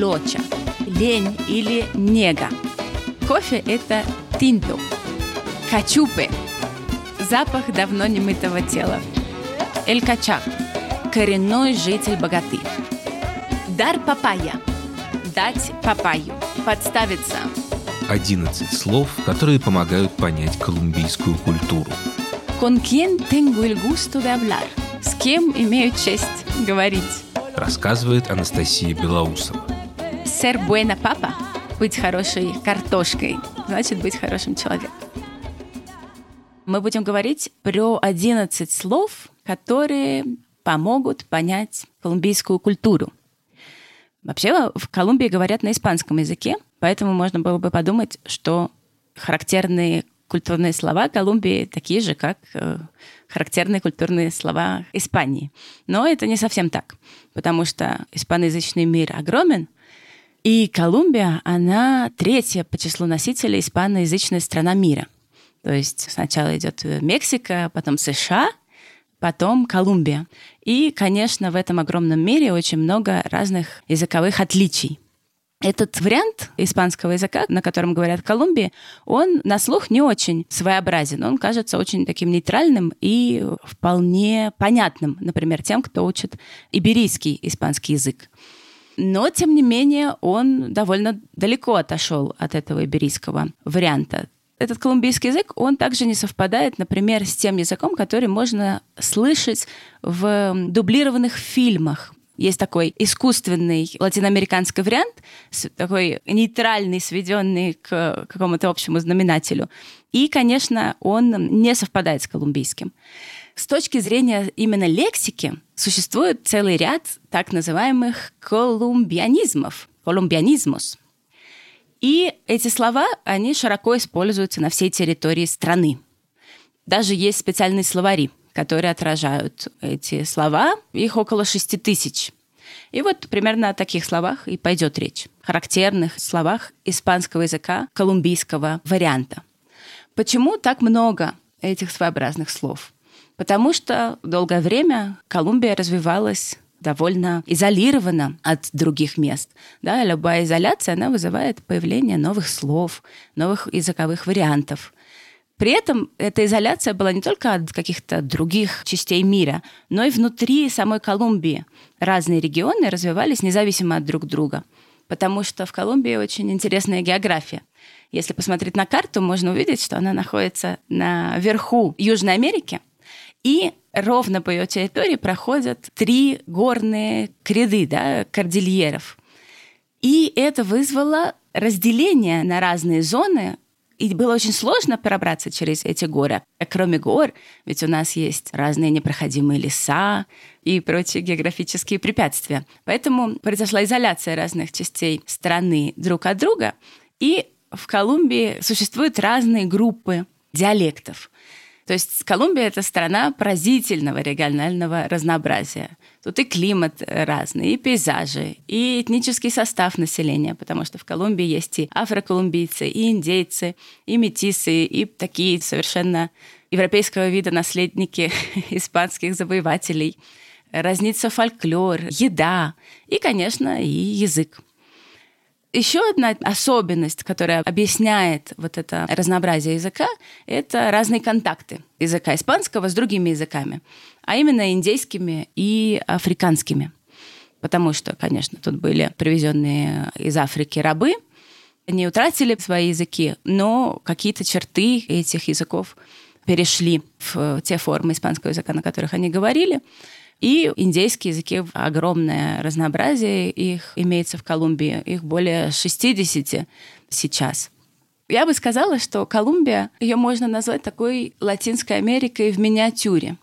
лоча, лень или нега. Кофе – это тинту. Качупы – запах давно немытого тела. Эль Качак – коренной житель богаты. Дар папайя – дать папайю, подставиться. 11 слов, которые помогают понять колумбийскую культуру. Con quien tengo el gusto de hablar? С кем имею честь говорить? Рассказывает Анастасия Белоусова. Ser buena papa – быть хорошей картошкой, значит быть хорошим человеком. Мы будем говорить про 11 слов, которые помогут понять колумбийскую культуру. Вообще в Колумбии говорят на испанском языке, поэтому можно было бы подумать, что характерные культурные слова Колумбии такие же, как э, характерные культурные слова Испании. Но это не совсем так, потому что испаноязычный мир огромен, и Колумбия, она третья по числу носителей испаноязычная страна мира. То есть сначала идет Мексика, потом США, потом Колумбия. И, конечно, в этом огромном мире очень много разных языковых отличий. Этот вариант испанского языка, на котором говорят в Колумбии, он на слух не очень своеобразен. Он кажется очень таким нейтральным и вполне понятным, например, тем, кто учит иберийский испанский язык. Но, тем не менее, он довольно далеко отошел от этого иберийского варианта этот колумбийский язык, он также не совпадает, например, с тем языком, который можно слышать в дублированных фильмах. Есть такой искусственный латиноамериканский вариант, такой нейтральный, сведенный к какому-то общему знаменателю. И, конечно, он не совпадает с колумбийским. С точки зрения именно лексики существует целый ряд так называемых колумбианизмов, колумбианизмус. И эти слова, они широко используются на всей территории страны. Даже есть специальные словари, которые отражают эти слова. Их около шести тысяч. И вот примерно о таких словах и пойдет речь. Характерных словах испанского языка колумбийского варианта. Почему так много этих своеобразных слов? Потому что долгое время Колумбия развивалась довольно изолирована от других мест. Да, любая изоляция, она вызывает появление новых слов, новых языковых вариантов. При этом эта изоляция была не только от каких-то других частей мира, но и внутри самой Колумбии. Разные регионы развивались независимо от друг друга, потому что в Колумбии очень интересная география. Если посмотреть на карту, можно увидеть, что она находится на верху Южной Америки, и ровно по ее территории проходят три горные креды, да, кордильеров. И это вызвало разделение на разные зоны, и было очень сложно пробраться через эти горы. А кроме гор, ведь у нас есть разные непроходимые леса и прочие географические препятствия. Поэтому произошла изоляция разных частей страны друг от друга. И в Колумбии существуют разные группы диалектов. То есть Колумбия — это страна поразительного регионального разнообразия. Тут и климат разный, и пейзажи, и этнический состав населения, потому что в Колумбии есть и афроколумбийцы, и индейцы, и метисы, и такие совершенно европейского вида наследники испанских завоевателей. Разнится фольклор, еда и, конечно, и язык. Еще одна особенность, которая объясняет вот это разнообразие языка, это разные контакты языка испанского с другими языками, а именно индейскими и африканскими. Потому что, конечно, тут были привезенные из Африки рабы, они утратили свои языки, но какие-то черты этих языков перешли в те формы испанского языка, на которых они говорили. И индейские языки огромное разнообразие их имеется в Колумбии. Их более 60 сейчас. Я бы сказала, что Колумбия, ее можно назвать такой Латинской Америкой в миниатюре.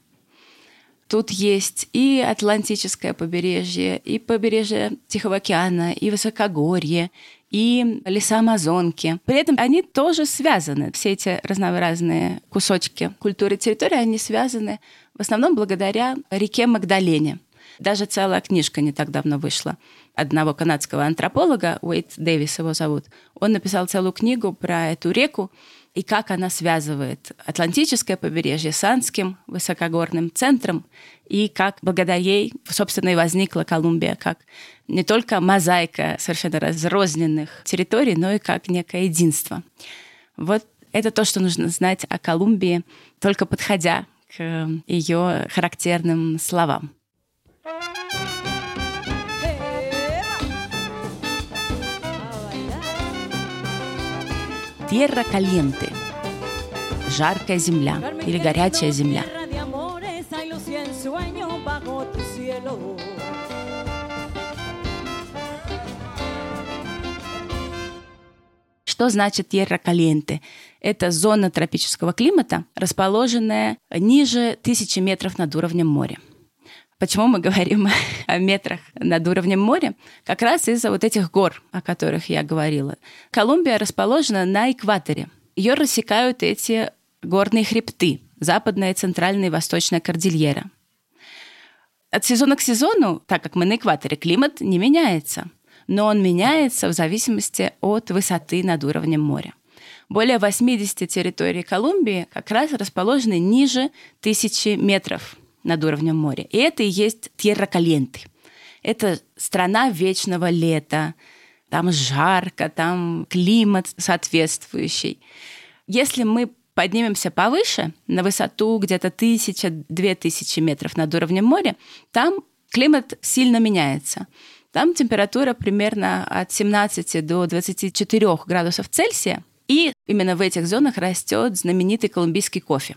Тут есть и Атлантическое побережье, и побережье Тихого океана, и высокогорье, и леса Амазонки. При этом они тоже связаны. Все эти разнообразные кусочки культуры территории, они связаны в основном благодаря реке Магдалене. Даже целая книжка не так давно вышла одного канадского антрополога, Уэйт Дэвис его зовут. Он написал целую книгу про эту реку, и как она связывает Атлантическое побережье с Андским высокогорным центром, и как благодаря ей, собственно, и возникла Колумбия как не только мозаика совершенно разрозненных территорий, но и как некое единство. Вот это то, что нужно знать о Колумбии, только подходя к ее характерным словам. Tierra caliente. Жаркая земля или горячая земля. Что значит Tierra Caliente? Это зона тропического климата, расположенная ниже тысячи метров над уровнем моря. Почему мы говорим о метрах над уровнем моря? Как раз из-за вот этих гор, о которых я говорила. Колумбия расположена на экваторе. Ее рассекают эти горные хребты, западная, центральная и восточная кордильера. От сезона к сезону, так как мы на экваторе, климат не меняется, но он меняется в зависимости от высоты над уровнем моря. Более 80 территорий Колумбии как раз расположены ниже тысячи метров над уровнем моря. И это и есть Тьерра Каленты. Это страна вечного лета. Там жарко, там климат соответствующий. Если мы поднимемся повыше, на высоту где-то тысяча-две тысячи метров над уровнем моря, там климат сильно меняется. Там температура примерно от 17 до 24 градусов Цельсия, и именно в этих зонах растет знаменитый колумбийский кофе.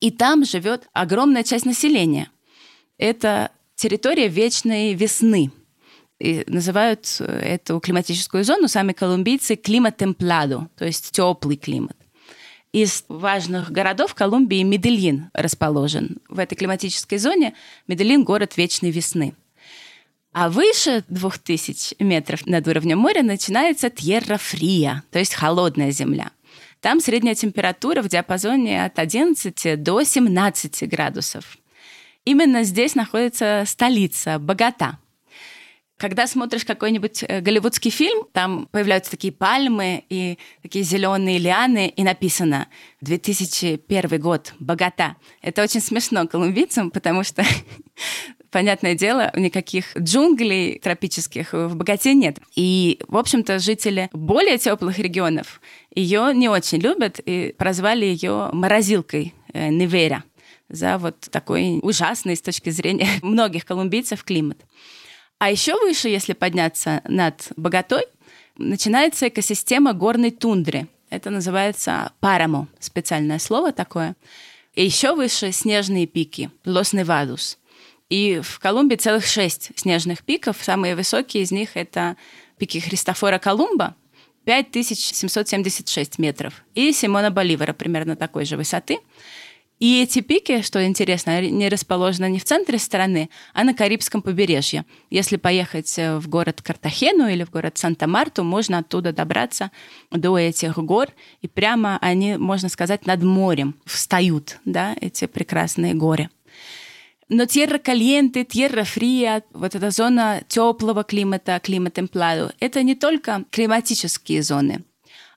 И там живет огромная часть населения. Это территория вечной весны. И называют эту климатическую зону сами колумбийцы климат темпладо, то есть теплый климат. Из важных городов Колумбии Медельин расположен. В этой климатической зоне Медельин – город вечной весны. А выше 2000 метров над уровнем моря начинается Тьерра Фрия, то есть холодная земля. Там средняя температура в диапазоне от 11 до 17 градусов. Именно здесь находится столица Богата. Когда смотришь какой-нибудь э, голливудский фильм, там появляются такие пальмы и такие зеленые лианы, и написано 2001 год, богата. Это очень смешно колумбийцам, потому что понятное дело, никаких джунглей тропических в богате нет. И, в общем-то, жители более теплых регионов ее не очень любят и прозвали ее морозилкой э, Неверя за вот такой ужасный с точки зрения многих колумбийцев климат. А еще выше, если подняться над Боготой, начинается экосистема горной тундры. Это называется парамо, специальное слово такое. И еще выше снежные пики, Лос Невадус. И в Колумбии целых шесть снежных пиков. Самые высокие из них — это пики Христофора Колумба, 5776 метров, и Симона Боливара примерно такой же высоты — и эти пики, что интересно, не расположены не в центре страны, а на Карибском побережье. Если поехать э, в город Картахену или в город Санта-Марту, можно оттуда добраться до этих гор, и прямо они, можно сказать, над морем встают, да, эти прекрасные горы. Но Тьерра Кальенте, Тьерра Фрия, вот эта зона теплого климата, климат темпладо, это не только климатические зоны,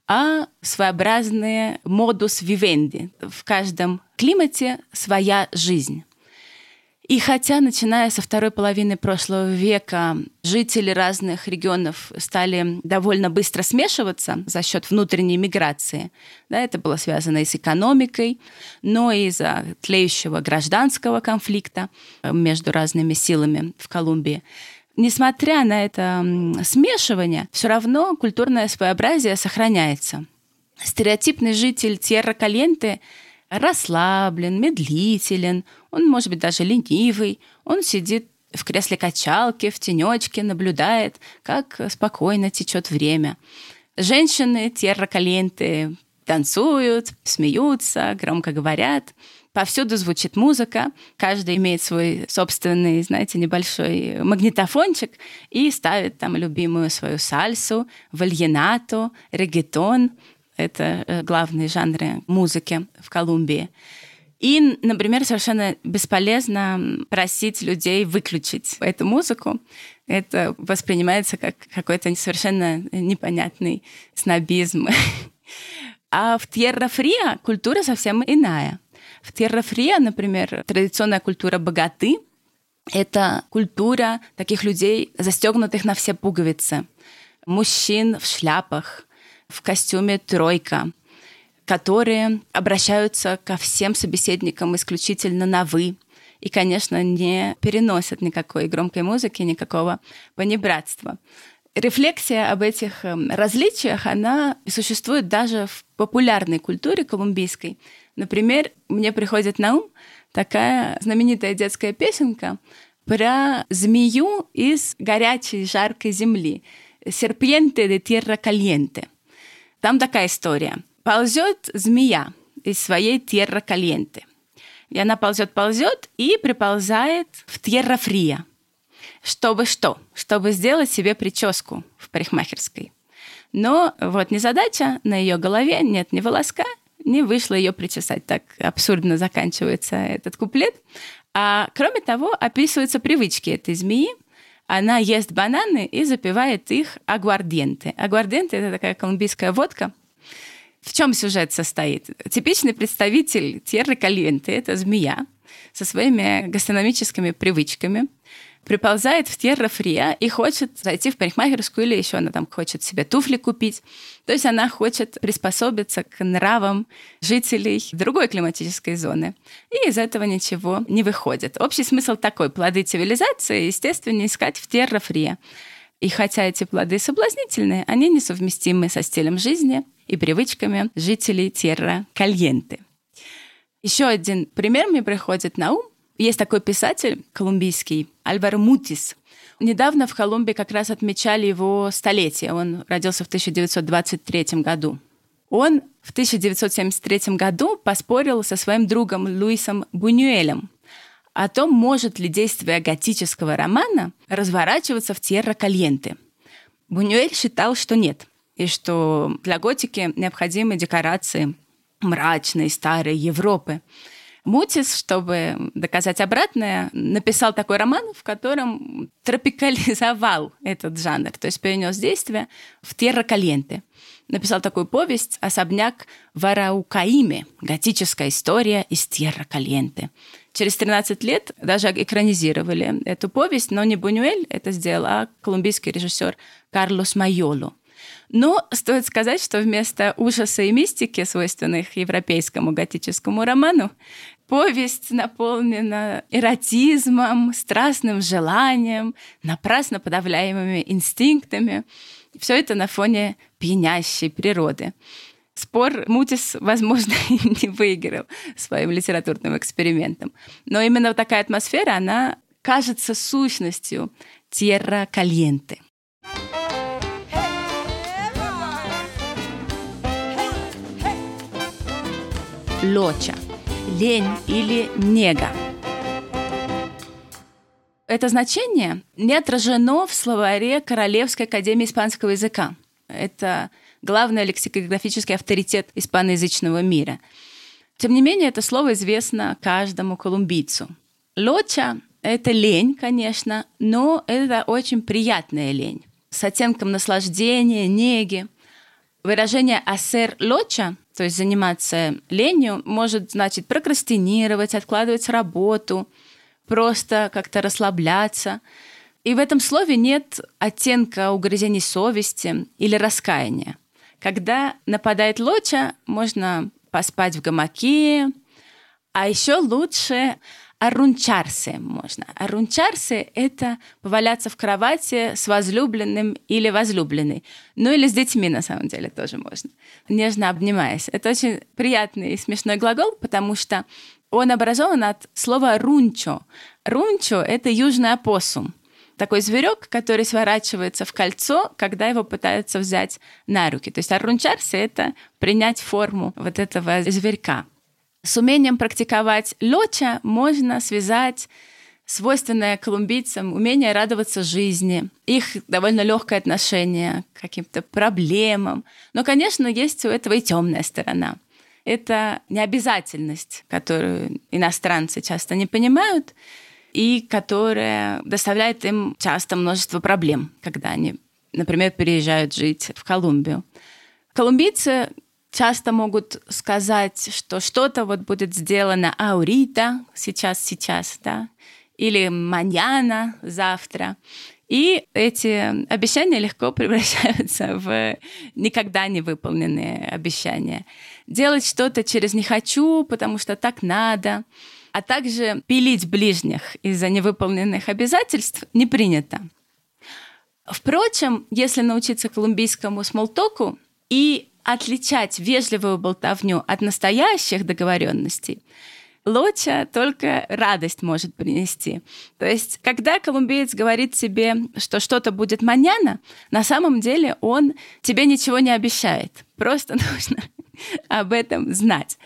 а своеобразные модус вивенди. В каждом климате своя жизнь. И хотя, начиная со второй половины прошлого века, жители разных регионов стали довольно быстро смешиваться за счет внутренней миграции, да, это было связано и с экономикой, но и из-за тлеющего гражданского конфликта между разными силами в Колумбии, несмотря на это смешивание, все равно культурное своеобразие сохраняется. Стереотипный житель Тьерра Каленте расслаблен, медлителен, он может быть даже ленивый, он сидит в кресле качалки, в тенечке, наблюдает, как спокойно течет время. Женщины Тьерра Каленте танцуют, смеются, громко говорят. Повсюду звучит музыка, каждый имеет свой собственный, знаете, небольшой магнитофончик и ставит там любимую свою сальсу, вальенату, регетон. Это э, главные жанры музыки в Колумбии. И, например, совершенно бесполезно просить людей выключить эту музыку. Это воспринимается как какой-то совершенно непонятный снобизм. А в Тьерра-Фриа культура совсем иная. В Тьерра-Фриа, например, традиционная культура богаты — это культура таких людей, застегнутых на все пуговицы. Мужчин в шляпах, в костюме тройка, которые обращаются ко всем собеседникам исключительно на «вы», и, конечно, не переносят никакой громкой музыки, никакого понебратства. Рефлексия об этих эм, различиях, она существует даже в популярной культуре колумбийской. Например, мне приходит на ум такая знаменитая детская песенка про змею из горячей жаркой земли. «Серпьенте де тierra caliente». Там такая история. Ползет змея из своей тierra caliente – и она ползет-ползет и приползает в Тьерра Фрия. Чтобы что? Чтобы сделать себе прическу в парикмахерской. Но вот незадача, на ее голове нет ни волоска, не вышло ее причесать. Так абсурдно заканчивается этот куплет. А кроме того, описываются привычки этой змеи. Она ест бананы и запивает их агварденты. Агварденты — это такая колумбийская водка — в чем сюжет состоит? Типичный представитель терры кальенты — это змея со своими гастрономическими привычками, приползает в терра фрия и хочет зайти в парикмахерскую или еще она там хочет себе туфли купить. То есть она хочет приспособиться к нравам жителей другой климатической зоны. И из этого ничего не выходит. Общий смысл такой. Плоды цивилизации, естественно, искать в терра фрия. И хотя эти плоды соблазнительные, они несовместимы со стилем жизни и привычками жителей Терра Кальенты. Еще один пример мне приходит на ум. Есть такой писатель колумбийский Альваро Мутис. Недавно в Колумбии как раз отмечали его столетие. Он родился в 1923 году. Он в 1973 году поспорил со своим другом Луисом Бунюэлем о том, может ли действие готического романа разворачиваться в терра кальенты. Бунюэль считал, что нет, и что для готики необходимы декорации мрачной, старой Европы. Мутис, чтобы доказать обратное, написал такой роман, в котором тропикализовал этот жанр, то есть перенес действие в терра кальенте. Написал такую повесть «Особняк в Араукаиме. Готическая история из терра кальенте». Через 13 лет даже экранизировали эту повесть, но не Бунюэль это сделал, а колумбийский режиссер Карлос Майоло. Но стоит сказать, что вместо ужаса и мистики, свойственных европейскому готическому роману, повесть наполнена эротизмом, страстным желанием, напрасно подавляемыми инстинктами. Все это на фоне пьянящей природы. Спор Мутис, возможно, не выиграл своим литературным экспериментом. Но именно такая атмосфера, она кажется сущностью Тьерра Кальенте. Лоча – лень или нега. Это значение не отражено в словаре Королевской академии испанского языка. Это главный лексикографический авторитет испаноязычного мира. Тем не менее, это слово известно каждому колумбийцу. Лоча — это лень, конечно, но это очень приятная лень с оттенком наслаждения, неги. Выражение «асер лоча», то есть заниматься ленью, может значить прокрастинировать, откладывать работу, просто как-то расслабляться. И в этом слове нет оттенка угрызений совести или раскаяния. Когда нападает лоча, можно поспать в гамаке, а еще лучше арунчарсе можно. Арунчарсе — это поваляться в кровати с возлюбленным или возлюбленной. Ну или с детьми, на самом деле, тоже можно. Нежно обнимаясь. Это очень приятный и смешной глагол, потому что он образован от слова «рунчо». «Рунчо» — это южный опоссум такой зверек, который сворачивается в кольцо, когда его пытаются взять на руки. То есть аррунчарси — это принять форму вот этого зверька. С умением практиковать лёча можно связать свойственное колумбийцам умение радоваться жизни, их довольно легкое отношение к каким-то проблемам. Но, конечно, есть у этого и темная сторона. Это необязательность, которую иностранцы часто не понимают, и которая доставляет им часто множество проблем, когда они, например, переезжают жить в Колумбию. Колумбийцы часто могут сказать, что что-то вот будет сделано аурита, сейчас, сейчас, да, или маньяна, завтра. И эти обещания легко превращаются в никогда не выполненные обещания. Делать что-то через «не хочу», потому что так надо, а также пилить ближних из-за невыполненных обязательств не принято. Впрочем, если научиться колумбийскому смолтоку и отличать вежливую болтовню от настоящих договоренностей, лоча только радость может принести. То есть, когда колумбиец говорит себе, что что-то будет маньяна, на самом деле он тебе ничего не обещает. Просто нужно об этом знать.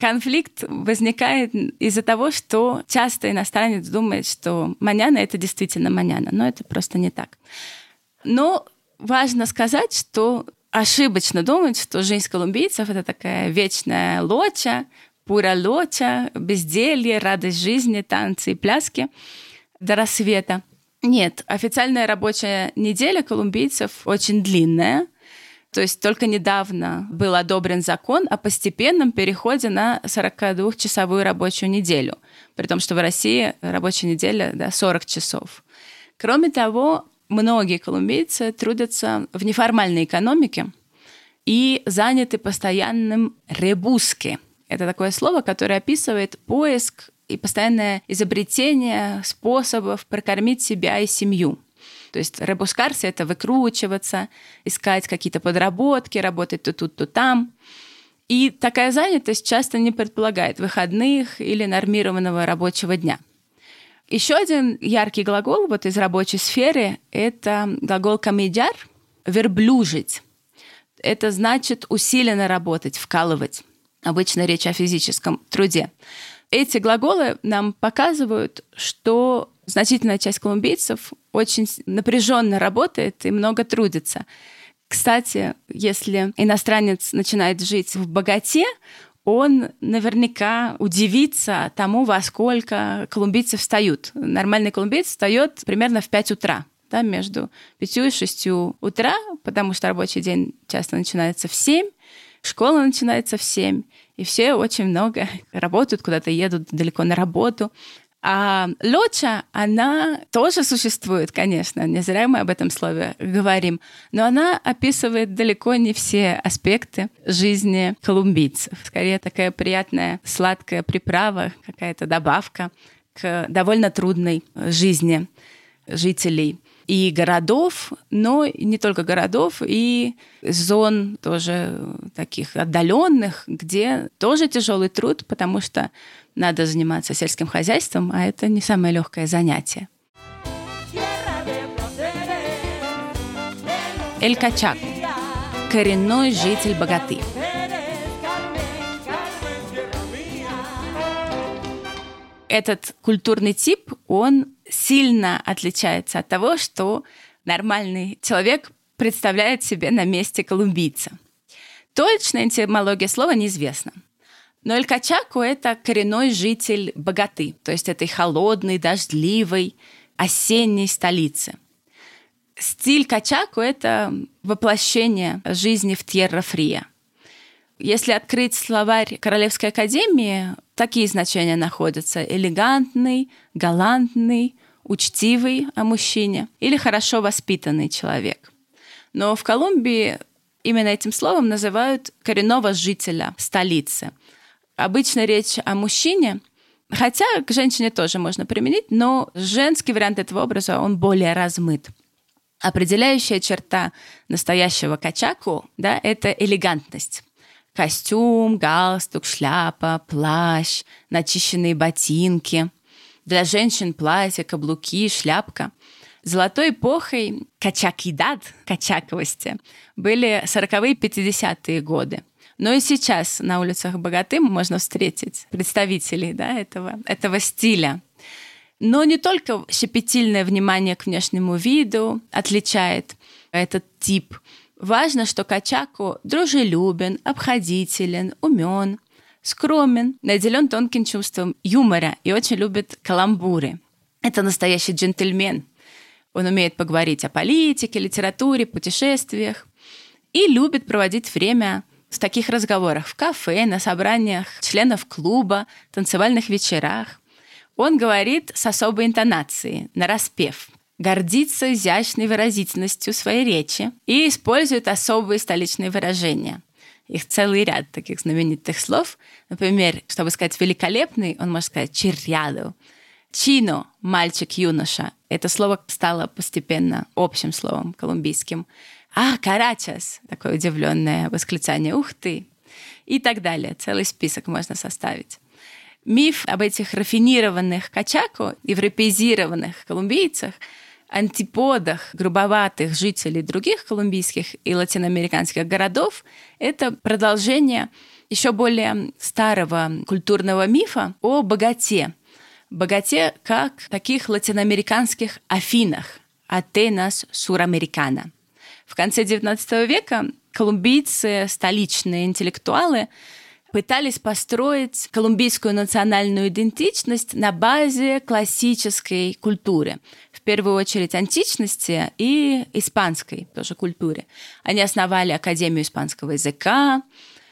Конфликт возникает из-за того, что часто иностранец думает, что маньяна — это действительно маньяна, но это просто не так. Но важно сказать, что ошибочно думать, что жизнь колумбийцев — это такая вечная лоча, пура лоча, безделье, радость жизни, танцы и пляски до рассвета. Нет, официальная рабочая неделя колумбийцев очень длинная. То есть только недавно был одобрен закон о постепенном переходе на 42-часовую рабочую неделю, при том, что в России рабочая неделя да, 40 часов. Кроме того, многие колумбийцы трудятся в неформальной экономике и заняты постоянным ребуске – это такое слово, которое описывает поиск и постоянное изобретение способов прокормить себя и семью. То есть ребускарси — это выкручиваться, искать какие-то подработки, работать то тут, то там. И такая занятость часто не предполагает выходных или нормированного рабочего дня. Еще один яркий глагол вот из рабочей сферы — это глагол «камедяр» — «верблюжить». Это значит усиленно работать, вкалывать. Обычно речь о физическом труде. Эти глаголы нам показывают, что значительная часть колумбийцев очень напряженно работает и много трудится. Кстати, если иностранец начинает жить в богате, он наверняка удивится тому, во сколько колумбийцы встают. Нормальный колумбиец встает примерно в 5 утра, да, между 5 и 6 утра, потому что рабочий день часто начинается в 7, Школа начинается в 7, и все очень много работают, куда-то едут далеко на работу. А лоча, она тоже существует, конечно, не зря мы об этом слове говорим, но она описывает далеко не все аспекты жизни колумбийцев. Скорее, такая приятная сладкая приправа, какая-то добавка к довольно трудной жизни жителей и городов, но не только городов, и зон тоже таких отдаленных, где тоже тяжелый труд, потому что надо заниматься сельским хозяйством, а это не самое легкое занятие. Эль Качак – коренной житель богаты. Этот культурный тип, он сильно отличается от того, что нормальный человек представляет себе на месте колумбийца. Точная этимология слова неизвестна. Но Эль-Качаку — это коренной житель богаты, то есть этой холодной, дождливой, осенней столицы. Стиль Качаку — это воплощение жизни в Тьерра-Фрия. Если открыть словарь Королевской академии, такие значения находятся. Элегантный, галантный, учтивый о мужчине или хорошо воспитанный человек. Но в Колумбии именно этим словом называют коренного жителя столицы. Обычно речь о мужчине, хотя к женщине тоже можно применить, но женский вариант этого образа, он более размыт. Определяющая черта настоящего качаку да, – это элегантность. Костюм, галстук, шляпа, плащ, начищенные ботинки – для женщин платье, каблуки, шляпка. Золотой эпохой качакидад, качаковости, были 40-е 50-е годы. Но и сейчас на улицах Богаты можно встретить представителей да, этого, этого стиля. Но не только щепетильное внимание к внешнему виду отличает этот тип. Важно, что Качаку дружелюбен, обходителен, умен, скромен, наделен тонким чувством юмора и очень любит каламбуры. Это настоящий джентльмен. Он умеет поговорить о политике, литературе, путешествиях и любит проводить время в таких разговорах в кафе, на собраниях членов клуба, танцевальных вечерах. Он говорит с особой интонацией, на распев, гордится изящной выразительностью своей речи и использует особые столичные выражения. Их целый ряд таких знаменитых слов. Например, чтобы сказать «великолепный», он может сказать «чиррядо». «Чино» — «мальчик-юноша». Это слово стало постепенно общим словом колумбийским. «А, карачас!» — такое удивленное восклицание «Ух ты!» и так далее. Целый список можно составить. Миф об этих рафинированных качако, европеизированных колумбийцах, антиподах грубоватых жителей других колумбийских и латиноамериканских городов — это продолжение еще более старого культурного мифа о богате. Богате как таких латиноамериканских Афинах, Атенас Сурамерикана. В конце XIX века колумбийцы, столичные интеллектуалы, пытались построить колумбийскую национальную идентичность на базе классической культуры. В первую очередь античности и испанской тоже культуре. Они основали Академию испанского языка.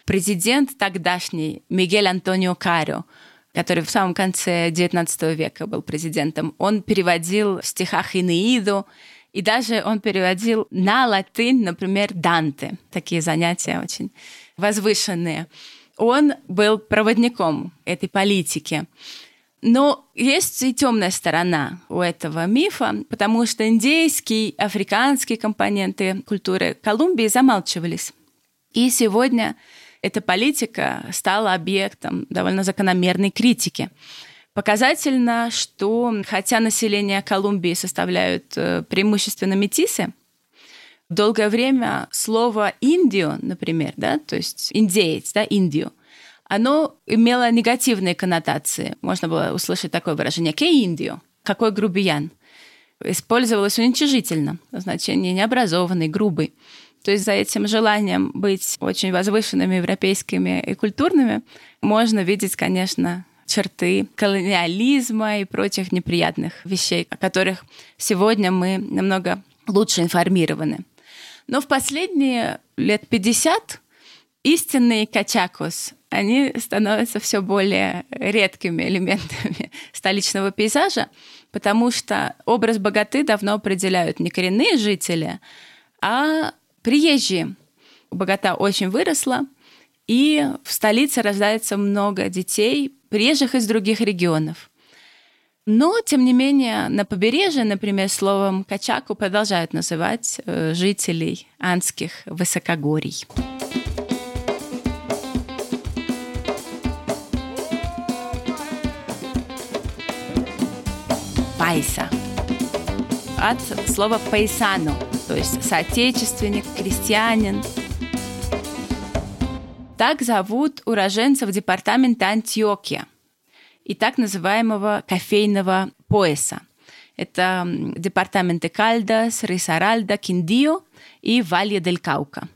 Президент тогдашний Мигель Антонио Карио который в самом конце XIX века был президентом, он переводил в стихах Инеиду, и даже он переводил на латынь, например, Данте. Такие занятия очень возвышенные он был проводником этой политики. Но есть и темная сторона у этого мифа, потому что индейские, африканские компоненты культуры Колумбии замалчивались. И сегодня эта политика стала объектом довольно закономерной критики. Показательно, что хотя население Колумбии составляют э, преимущественно метисы, долгое время слово «индио», например, да, то есть индеец, да, «индио», оно имело негативные коннотации. Можно было услышать такое выражение «ке индио», «какой грубиян». Использовалось уничижительно, значение необразованный, грубый. То есть за этим желанием быть очень возвышенными европейскими и культурными можно видеть, конечно, черты колониализма и прочих неприятных вещей, о которых сегодня мы намного лучше информированы. Но в последние лет 50 истинные качакос, они становятся все более редкими элементами столичного пейзажа, потому что образ богаты давно определяют не коренные жители, а приезжие. Богата очень выросла, и в столице рождается много детей, приезжих из других регионов. Но, тем не менее, на побережье, например, словом «качаку» продолжают называть э, жителей андских высокогорий. Пайса. От слова «пайсано», то есть соотечественник, крестьянин. Так зовут уроженцев департамента Антиокия – и так называемого кофейного пояса. Это департаменты Кальдас, Рисаральда, Киндио и Валья дель Каука.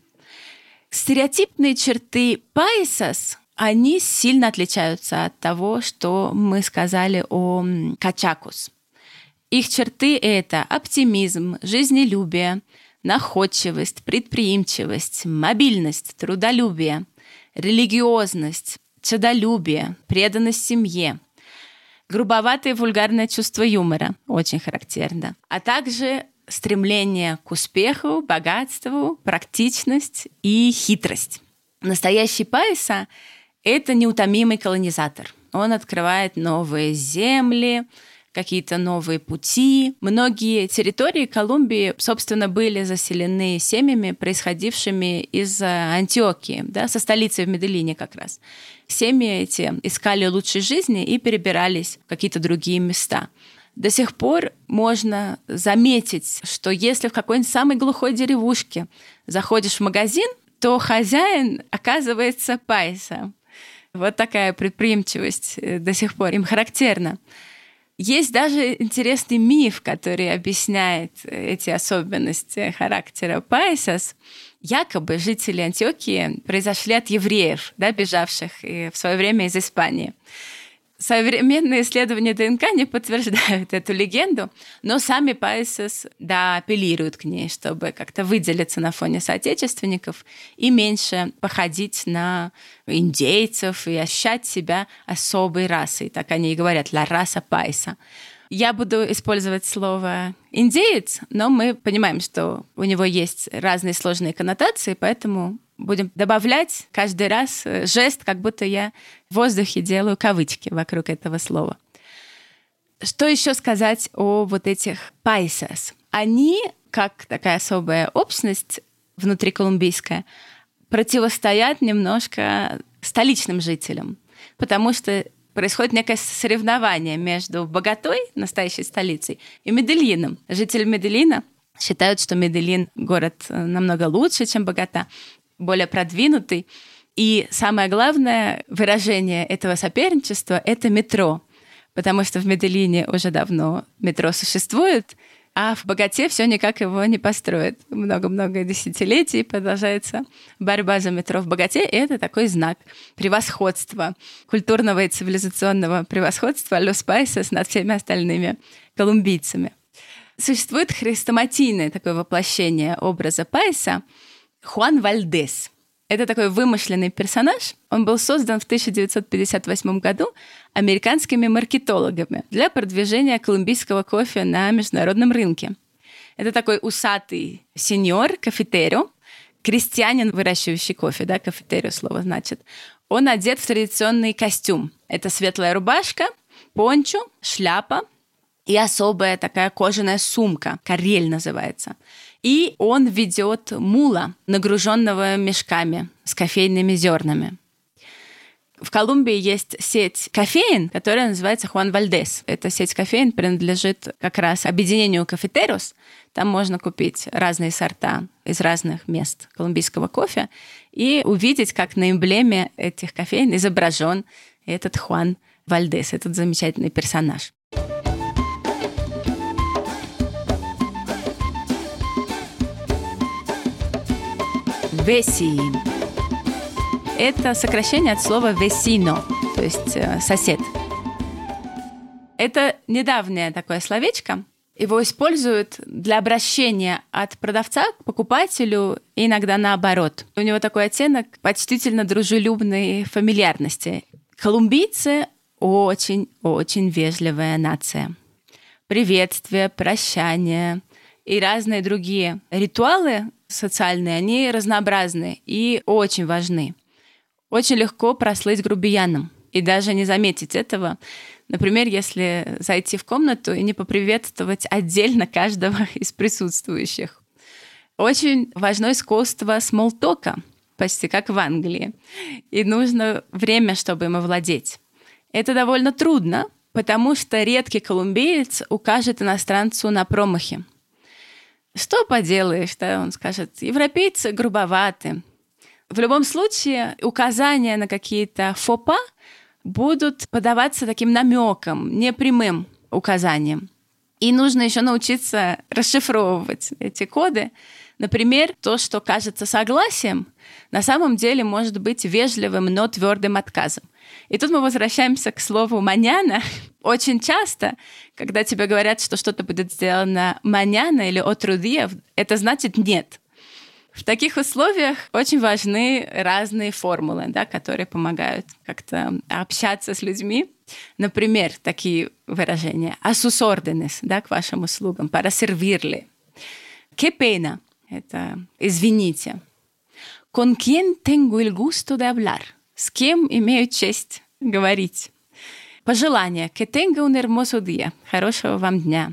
Стереотипные черты Пайсас они сильно отличаются от того, что мы сказали о Качакус. Их черты — это оптимизм, жизнелюбие, находчивость, предприимчивость, мобильность, трудолюбие, религиозность, чадолюбие, преданность семье, грубоватое вульгарное чувство юмора, очень характерно, а также стремление к успеху, богатству, практичность и хитрость. Настоящий Пайса — это неутомимый колонизатор. Он открывает новые земли, какие-то новые пути. Многие территории Колумбии, собственно, были заселены семьями, происходившими из Антиокии, да, со столицей в Медellине как раз. Семьи эти искали лучшей жизни и перебирались в какие-то другие места. До сих пор можно заметить, что если в какой-нибудь самой глухой деревушке заходишь в магазин, то хозяин оказывается пайса. Вот такая предприимчивость э, до сих пор им характерна. Есть даже интересный миф, который объясняет эти особенности характера Пайсас. Якобы жители Антиокии произошли от евреев, да, бежавших в свое время из Испании. Современные исследования ДНК не подтверждают эту легенду, но сами Пайсес, да, апеллируют к ней, чтобы как-то выделиться на фоне соотечественников и меньше походить на индейцев и ощущать себя особой расой. Так они и говорят «ла раса Пайса». Я буду использовать слово «индеец», но мы понимаем, что у него есть разные сложные коннотации, поэтому будем добавлять каждый раз э, жест, как будто я в воздухе делаю кавычки вокруг этого слова. Что еще сказать о вот этих пайсас? Они, как такая особая общность внутриколумбийская, противостоят немножко столичным жителям, потому что происходит некое соревнование между Богатой, настоящей столицей, и Медельином. Жители Медельина считают, что Медельин город э, намного лучше, чем Богата, более продвинутый. И самое главное выражение этого соперничества — это метро. Потому что в Медellине уже давно метро существует, а в богате все никак его не построят. Много-много десятилетий продолжается борьба за метро в богате, и это такой знак превосходства, культурного и цивилизационного превосходства Лос Пайсос над всеми остальными колумбийцами. Существует хрестоматийное такое воплощение образа Пайса — Хуан Вальдес. Это такой вымышленный персонаж. Он был создан в 1958 году американскими маркетологами для продвижения колумбийского кофе на международном рынке. Это такой усатый сеньор, кафетерио, крестьянин, выращивающий кофе, да, кафетерио слово значит. Он одет в традиционный костюм. Это светлая рубашка, пончо, шляпа и особая такая кожаная сумка, карель называется – и он ведет мула, нагруженного мешками с кофейными зернами. В Колумбии есть сеть кофеин, которая называется Хуан Вальдес. Эта сеть кофеин принадлежит как раз объединению Кафетерус. Там можно купить разные сорта из разных мест колумбийского кофе и увидеть, как на эмблеме этих кофеин изображен этот Хуан Вальдес, этот замечательный персонаж. Веси. Это сокращение от слова весино, то есть сосед. Это недавнее такое словечко. Его используют для обращения от продавца к покупателю и иногда наоборот. У него такой оттенок почтительно дружелюбной фамильярности. Колумбийцы очень-очень вежливая нация. Приветствие, прощание и разные другие ритуалы социальные, они разнообразны и очень важны. Очень легко прослыть грубияном и даже не заметить этого. Например, если зайти в комнату и не поприветствовать отдельно каждого из присутствующих. Очень важно искусство смолтока, почти как в Англии. И нужно время, чтобы им овладеть. Это довольно трудно, потому что редкий колумбиец укажет иностранцу на промахи. Что поделаешь, да, он скажет, европейцы грубоваты. В любом случае, указания на какие-то фопа будут подаваться таким намеком, непрямым указанием. И нужно еще научиться расшифровывать эти коды. Например, то, что кажется согласием, на самом деле может быть вежливым, но твердым отказом. И тут мы возвращаемся к слову «маняна». Очень часто, когда тебе говорят, что что-то будет сделано «маняна» или «отрудия», это значит «нет». В таких условиях очень важны разные формулы, да, которые помогают как-то общаться с людьми. Например, такие выражения «a sus órdenes», да, к вашим услугам, «para servirle», «que pena», это «извините», «con quién tengo el gusto de hablar», с кем имею честь говорить. Пожелания. Que tenga un hermoso día. Хорошего вам дня.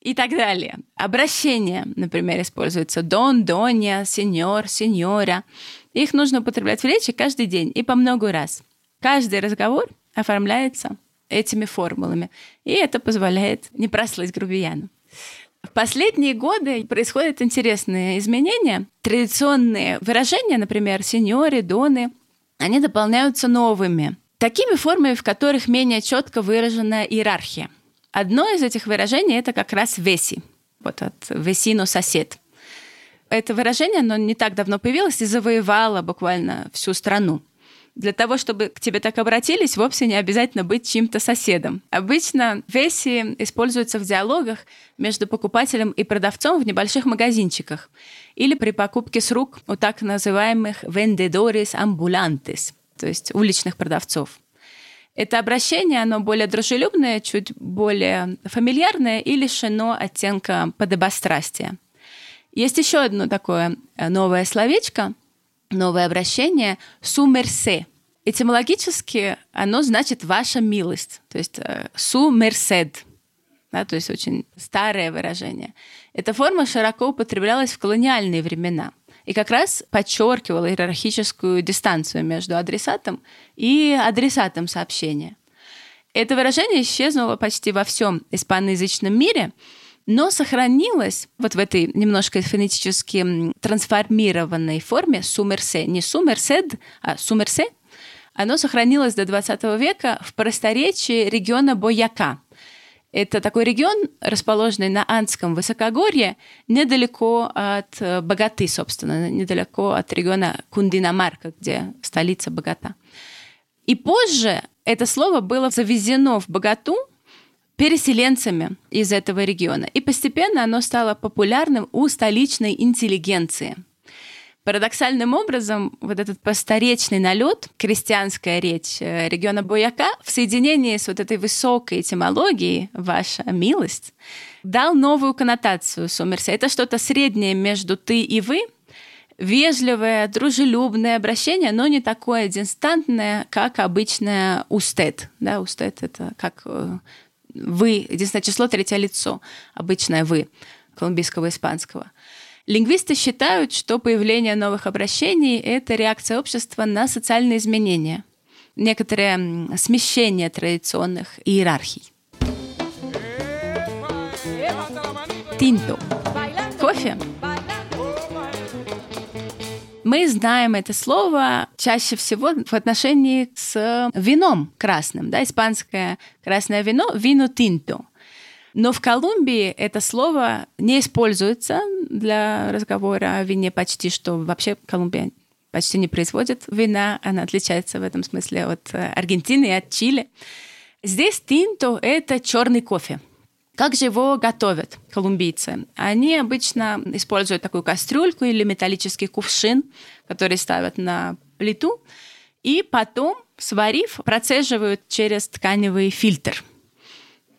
И так далее. Обращения, например, используются дон, донья, сеньор, сеньора. Их нужно употреблять в речи каждый день и по много раз. Каждый разговор оформляется этими формулами. И это позволяет не прослыть грубияну. В последние годы происходят интересные изменения. Традиционные выражения, например, сеньоры, доны, они дополняются новыми, такими формами, в которых менее четко выражена иерархия. Одно из этих выражений это как раз веси, вот от весино сосед. Это выражение, оно не так давно появилось и завоевало буквально всю страну. Для того, чтобы к тебе так обратились, вовсе не обязательно быть чьим-то соседом. Обычно веси используются в диалогах между покупателем и продавцом в небольших магазинчиках или при покупке с рук у так называемых vendedores ambulantes, то есть уличных продавцов. Это обращение, оно более дружелюбное, чуть более фамильярное и лишено оттенка подобострастия. Есть еще одно такое э, новое словечко, новое обращение «сумерсе». Этимологически оно значит «ваша милость», то есть «сумерсед», да, то есть очень старое выражение. Эта форма широко употреблялась в колониальные времена и как раз подчеркивала иерархическую дистанцию между адресатом и адресатом сообщения. Это выражение исчезнуло почти во всем испаноязычном мире, но сохранилось вот в этой немножко фонетически трансформированной форме сумерсе, не сумерсед, а сумерсе, оно сохранилось до 20 века в просторечии региона Бояка – это такой регион, расположенный на Андском высокогорье, недалеко от э, Богаты, собственно, недалеко от региона Кундинамарка, где столица Богата. И позже это слово было завезено в Богату переселенцами из этого региона. И постепенно оно стало популярным у столичной интеллигенции – Парадоксальным образом, вот этот постаречный налет, крестьянская речь э, региона Бояка в соединении с вот этой высокой этимологией «ваша милость» дал новую коннотацию Сомерса. Это что-то среднее между «ты» и «вы», вежливое, дружелюбное обращение, но не такое дистантное, как обычное «устед». Да, «устед» — это как э, «вы», единственное число, третье лицо, обычное «вы» колумбийского испанского. Лингвисты считают, что появление новых обращений — это реакция общества на социальные изменения, некоторое смещение традиционных иерархий. Тинто. Кофе. Мы знаем это слово чаще всего в отношении с вином красным. Да? Испанское красное вино – вино тинто – но в Колумбии это слово не используется для разговора о вине почти что. Вообще Колумбия почти не производит вина, она отличается в этом смысле от э, Аргентины и от Чили. Здесь тинто – это черный кофе. Как же его готовят колумбийцы? Они обычно используют такую кастрюльку или металлический кувшин, который ставят на плиту, и потом, сварив, процеживают через тканевый фильтр –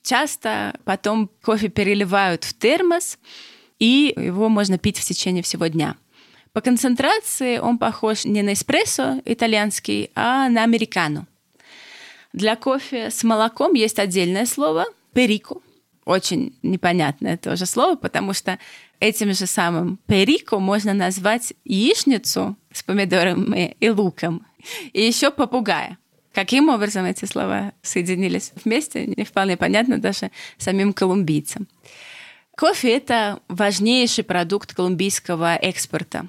Часто потом кофе переливают в термос, и его можно пить в течение всего дня. По концентрации он похож не на эспрессо итальянский, а на американо. Для кофе с молоком есть отдельное слово – перико. Очень непонятное тоже слово, потому что этим же самым перико можно назвать яичницу с помидорами и луком, и еще попугая. Каким образом эти слова соединились вместе, не вполне понятно даже самим колумбийцам. Кофе – это важнейший продукт колумбийского экспорта.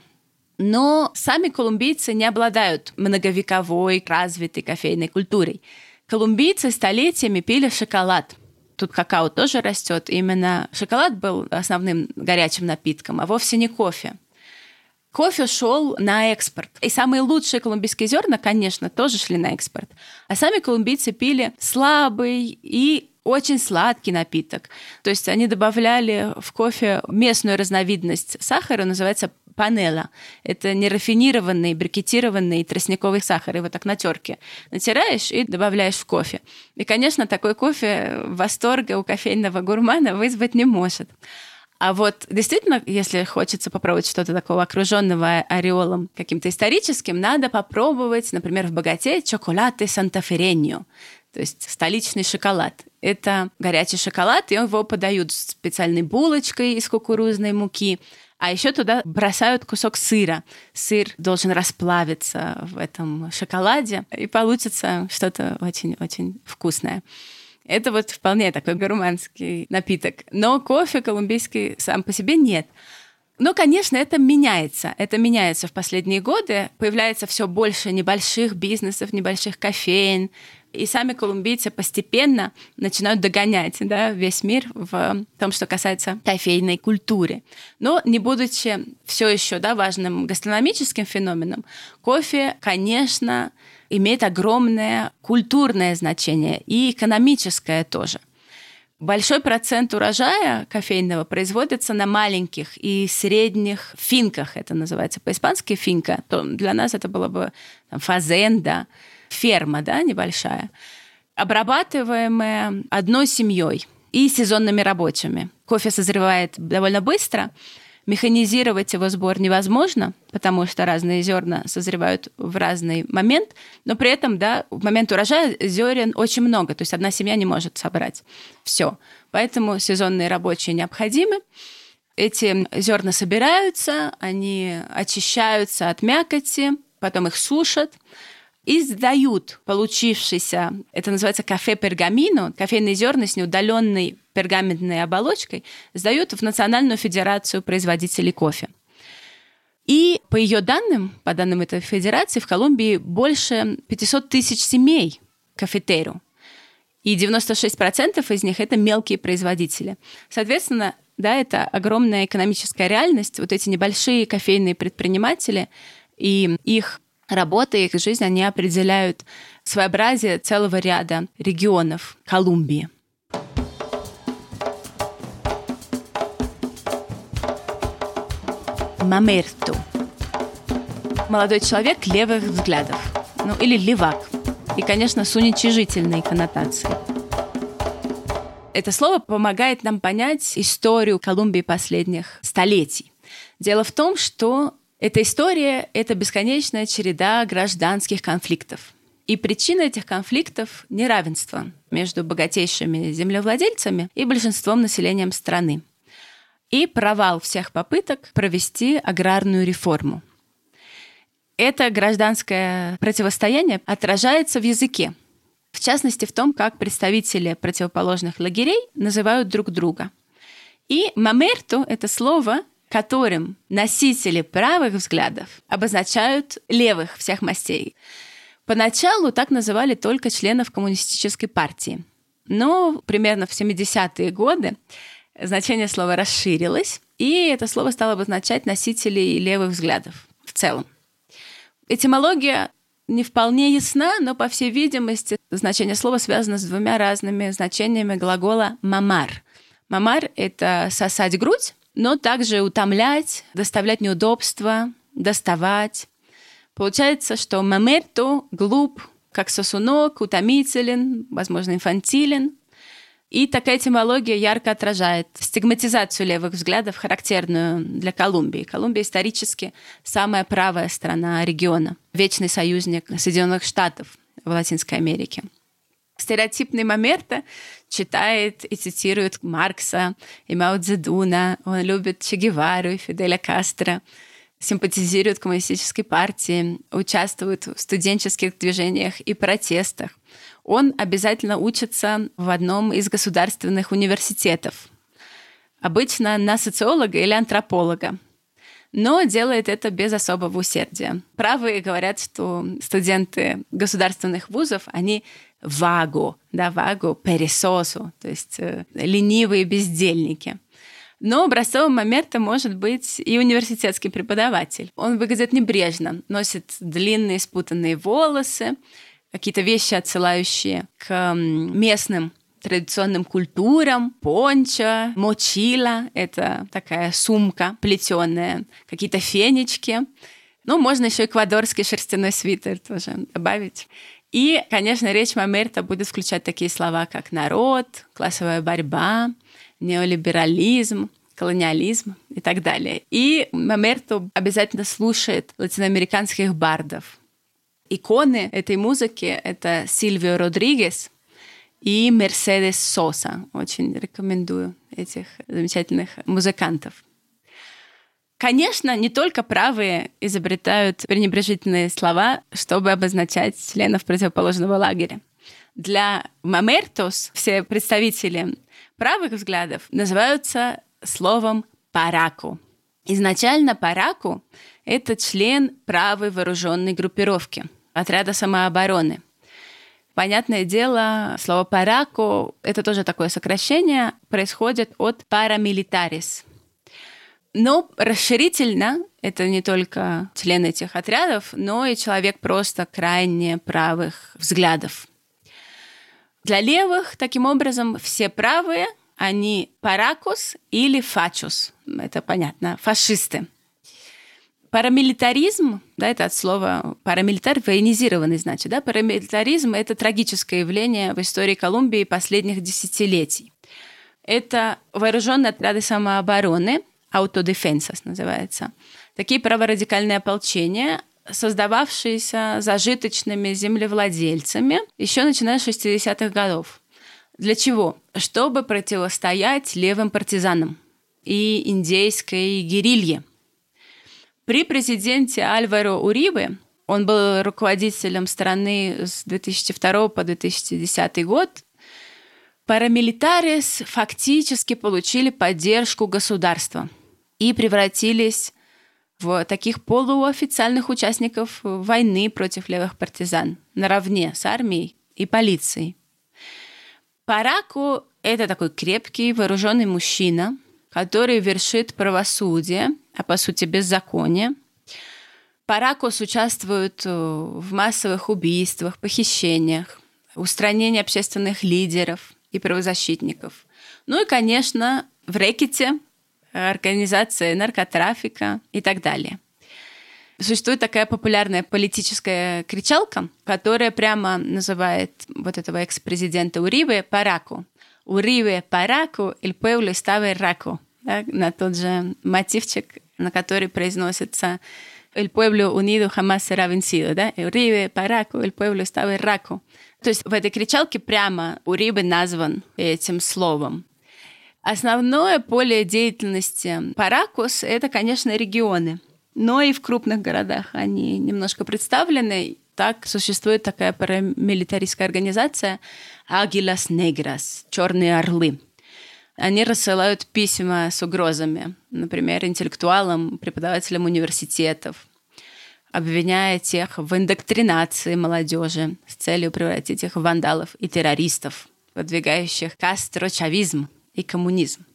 Но сами колумбийцы не обладают многовековой, развитой кофейной культурой. Колумбийцы столетиями пили шоколад. Тут какао тоже растет. Именно шоколад был основным горячим напитком, а вовсе не кофе. Кофе шел на экспорт. И самые лучшие колумбийские зерна, конечно, тоже шли на экспорт. А сами колумбийцы пили слабый и очень сладкий напиток. То есть они добавляли в кофе местную разновидность сахара, называется панела. Это нерафинированный, брикетированный тростниковый сахар. Его так на терке натираешь и добавляешь в кофе. И, конечно, такой кофе восторга у кофейного гурмана вызвать не может. А вот действительно, если хочется попробовать что-то такого окруженного ореолом каким-то историческим, надо попробовать, например, в богате чоколаты Санта-Ференью, то есть столичный шоколад. Это горячий шоколад, и его подают с специальной булочкой из кукурузной муки. А еще туда бросают кусок сыра. Сыр должен расплавиться в этом шоколаде, и получится что-то очень-очень вкусное. Это вот вполне такой гурманский напиток. Но кофе колумбийский сам по себе нет. Но, конечно, это меняется. Это меняется в последние годы. Появляется все больше небольших бизнесов, небольших кофеин. И сами колумбийцы постепенно начинают догонять да, весь мир в том, что касается кофейной культуры. Но не будучи все еще да, важным гастрономическим феноменом, кофе, конечно, имеет огромное культурное значение и экономическое тоже. Большой процент урожая кофейного производится на маленьких и средних финках. Это называется по-испански финка. То для нас это было бы там, фазенда, ферма да, небольшая, обрабатываемая одной семьей и сезонными рабочими. Кофе созревает довольно быстро, Механизировать его сбор невозможно, потому что разные зерна созревают в разный момент, но при этом, да, в момент урожая зерен очень много, то есть одна семья не может собрать все. Поэтому сезонные рабочие необходимы. Эти зерна собираются, они очищаются от мякоти, потом их сушат, и сдают получившийся, это называется кафе пергамино, кофейные зерна с неудаленной пергаментной оболочкой, сдают в Национальную федерацию производителей кофе. И по ее данным, по данным этой федерации, в Колумбии больше 500 тысяч семей кафетеру. И 96% из них это мелкие производители. Соответственно, да, это огромная экономическая реальность. Вот эти небольшие кофейные предприниматели и их работа их жизнь, они определяют своеобразие целого ряда регионов Колумбии. Мамерту. Молодой человек левых взглядов. Ну, или левак. И, конечно, с уничижительной коннотацией. Это слово помогает нам понять историю Колумбии последних столетий. Дело в том, что эта история — это бесконечная череда гражданских конфликтов. И причина этих конфликтов — неравенство между богатейшими землевладельцами и большинством населения страны. И провал всех попыток провести аграрную реформу. Это гражданское противостояние отражается в языке, в частности в том, как представители противоположных лагерей называют друг друга. И «мамерто» — это слово которым носители правых взглядов обозначают левых всех мастей. Поначалу так называли только членов коммунистической партии. Но примерно в 70-е годы значение слова расширилось, и это слово стало обозначать носителей левых взглядов в целом. Этимология не вполне ясна, но, по всей видимости, значение слова связано с двумя разными значениями глагола «мамар». «Мамар» — это «сосать грудь», но также утомлять, доставлять неудобства, доставать. Получается, что мамерту глуп, как сосунок, утомителен, возможно, инфантилен. И такая этимология ярко отражает стигматизацию левых взглядов, характерную для Колумбии. Колумбия исторически самая правая страна региона, вечный союзник Соединенных Штатов в Латинской Америке. Стереотипный Мамерта читает и цитирует Маркса и Мао Цзэдуна. Он любит Че Гевару и Фиделя Кастро симпатизирует коммунистической партии, участвует в студенческих движениях и протестах. Он обязательно учится в одном из государственных университетов. Обычно на социолога или антрополога но делает это без особого усердия. Правые говорят, что студенты государственных вузов, они вагу, да, вагу, пересосу, то есть э, ленивые бездельники. Но образцовым моментом может быть и университетский преподаватель. Он выглядит небрежно, носит длинные спутанные волосы, какие-то вещи, отсылающие к местным традиционным культурам, пончо, мочила — это такая сумка плетеная, какие-то фенечки. Ну, можно еще эквадорский шерстяной свитер тоже добавить. И, конечно, речь Мамерта будет включать такие слова, как народ, классовая борьба, неолиберализм, колониализм и так далее. И Мамерто обязательно слушает латиноамериканских бардов. Иконы этой музыки — это Сильвио Родригес и Мерседес Соса. Очень рекомендую этих замечательных музыкантов. Конечно, не только правые изобретают пренебрежительные слова, чтобы обозначать членов противоположного лагеря. Для мамертос все представители правых взглядов называются словом «параку». Изначально Параку – это член правой вооруженной группировки, отряда самообороны. Понятное дело, слово «параку» – это тоже такое сокращение, происходит от «парамилитарис». Но расширительно это не только член этих отрядов, но и человек просто крайне правых взглядов. Для левых, таким образом, все правые, они паракус или фачус. Это понятно, фашисты. Парамилитаризм, да, это от слова парамилитар, военизированный, значит, да, парамилитаризм – это трагическое явление в истории Колумбии последних десятилетий. Это вооруженные отряды самообороны, аутодефенсас называется. Такие праворадикальные ополчения, создававшиеся зажиточными землевладельцами еще начиная с 60-х годов. Для чего? Чтобы противостоять левым партизанам и индейской герилье. При президенте Альваро Урибе он был руководителем страны с 2002 по 2010 год. Парамилитарис фактически получили поддержку государства и превратились в таких полуофициальных участников войны против левых партизан наравне с армией и полицией. Параку – это такой крепкий, вооруженный мужчина, который вершит правосудие, а по сути беззаконие. Паракус участвует в массовых убийствах, похищениях, устранении общественных лидеров и правозащитников. Ну и, конечно, в рэкете организации наркотрафика и так далее. Существует такая популярная политическая кричалка, которая прямо называет вот этого экс-президента Уриве Параку. Уриве Параку, il pueblo estaba раку. Да, на тот же мотивчик, на который произносится el pueblo unido jamás será vencido, да? Уриве Параку, el pueblo estaba раку. То есть в этой кричалке прямо Урибе назван этим словом. Основное поле деятельности Паракус – это, конечно, регионы. Но и в крупных городах они немножко представлены. Так существует такая парамилитаристская организация Агилас Неграс – «Черные орлы». Они рассылают письма с угрозами, например, интеллектуалам, преподавателям университетов, обвиняя тех в индоктринации молодежи с целью превратить их в вандалов и террористов, подвигающих кастрочавизм – и коммунизм.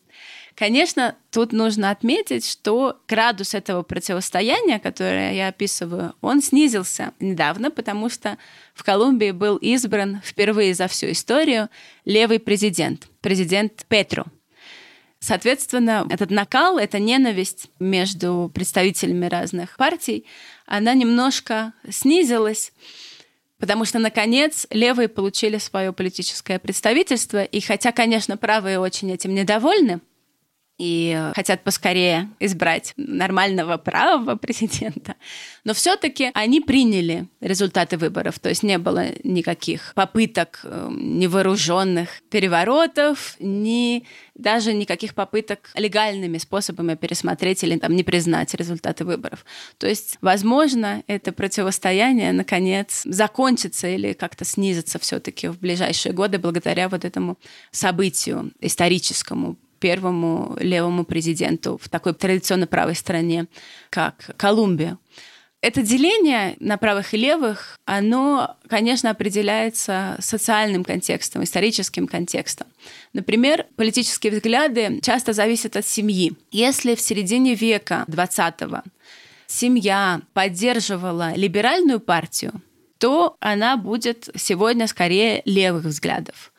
Конечно, тут нужно отметить, что градус этого противостояния, которое я описываю, он снизился недавно, потому что в Колумбии был избран впервые за всю историю левый президент, президент Петро. Соответственно, этот накал, эта ненависть между представителями разных партий, она немножко снизилась. Потому что, наконец, левые получили свое политическое представительство, и хотя, конечно, правые очень этим недовольны, и хотят поскорее избрать нормального правого президента. Но все-таки они приняли результаты выборов, то есть не было никаких попыток эм, невооруженных переворотов, ни даже никаких попыток легальными способами пересмотреть или там, не признать результаты выборов. То есть, возможно, это противостояние наконец закончится или как-то снизится все-таки в ближайшие годы благодаря вот этому событию историческому, первому левому президенту в такой традиционно правой стране, как Колумбия. Это деление на правых и левых, оно, конечно, определяется социальным контекстом, историческим контекстом. Например, политические взгляды часто зависят от семьи. Если в середине века XX семья поддерживала либеральную партию, то она будет сегодня скорее левых взглядов.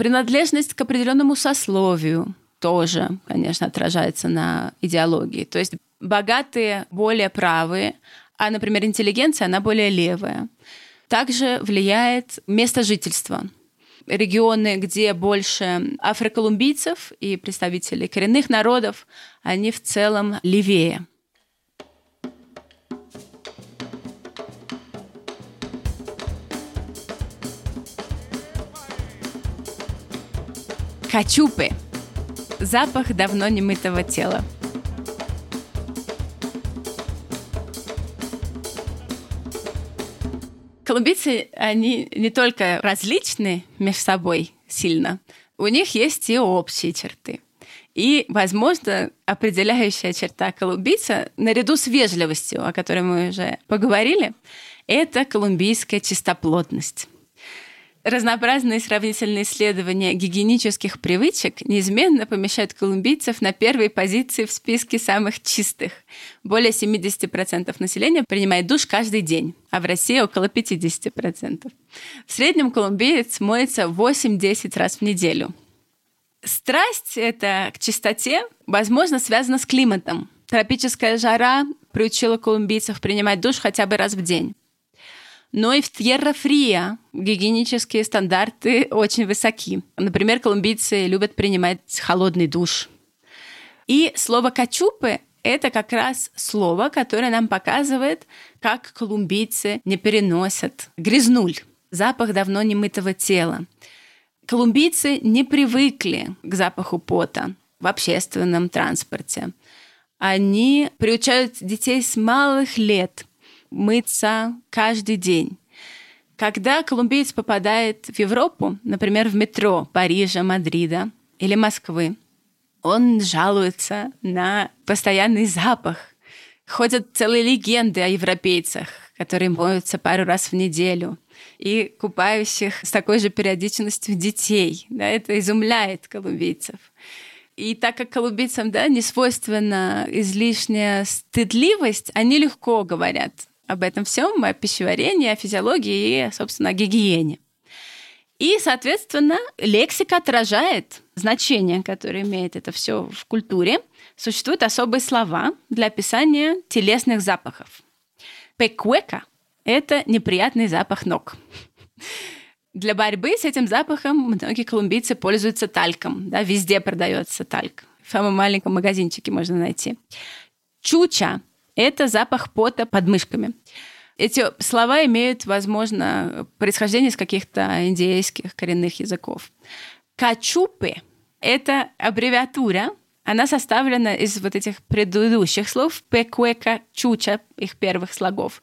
Принадлежность к определенному сословию, тоже, конечно, отражается на идеологии. То есть богатые более правые, а, например, интеллигенция, она более левая. Также влияет место жительства. Регионы, где больше афроколумбийцев и представителей коренных народов, они в целом левее. Качупы Запах давно немытого тела. Колумбийцы, они не только различны между собой сильно, у них есть и общие черты. И, возможно, определяющая черта колумбийца, наряду с вежливостью, о которой мы уже поговорили, это колумбийская чистоплотность. Разнообразные сравнительные исследования гигиенических привычек неизменно помещают колумбийцев на первой позиции в списке самых чистых. Более 70% населения принимает душ каждый день, а в России около 50%. В среднем колумбиец моется 8-10 раз в неделю. Страсть эта к чистоте, возможно, связана с климатом. Тропическая жара приучила колумбийцев принимать душ хотя бы раз в день но и в Тьерра-Фрия гигиенические стандарты очень высоки. Например, колумбийцы любят принимать холодный душ. И слово «качупы» — это как раз слово, которое нам показывает, как колумбийцы не переносят грязнуль, запах давно немытого тела. Колумбийцы не привыкли к запаху пота в общественном транспорте. Они приучают детей с малых лет мыться каждый день. Когда колумбиец попадает в Европу, например, в метро Парижа, Мадрида или Москвы, он жалуется на постоянный запах. Ходят целые легенды о европейцах, которые моются пару раз в неделю и купающих с такой же периодичностью детей. Да, это изумляет колумбийцев. И так как колумбийцам да, не свойственна излишняя стыдливость, они легко говорят об этом всем, о пищеварении, о физиологии и, собственно, о гигиене. И, соответственно, лексика отражает значение, которое имеет это все в культуре. Существуют особые слова для описания телесных запахов. Пекуэка – это неприятный запах ног. Для борьбы с этим запахом многие колумбийцы пользуются тальком. Да, везде продается тальк. В самом маленьком магазинчике можно найти. Чуча это запах пота под мышками. Эти слова имеют, возможно, происхождение из каких-то индейских коренных языков. Качупы — это аббревиатура, она составлена из вот этих предыдущих слов пекуэка, чуча, их первых слогов.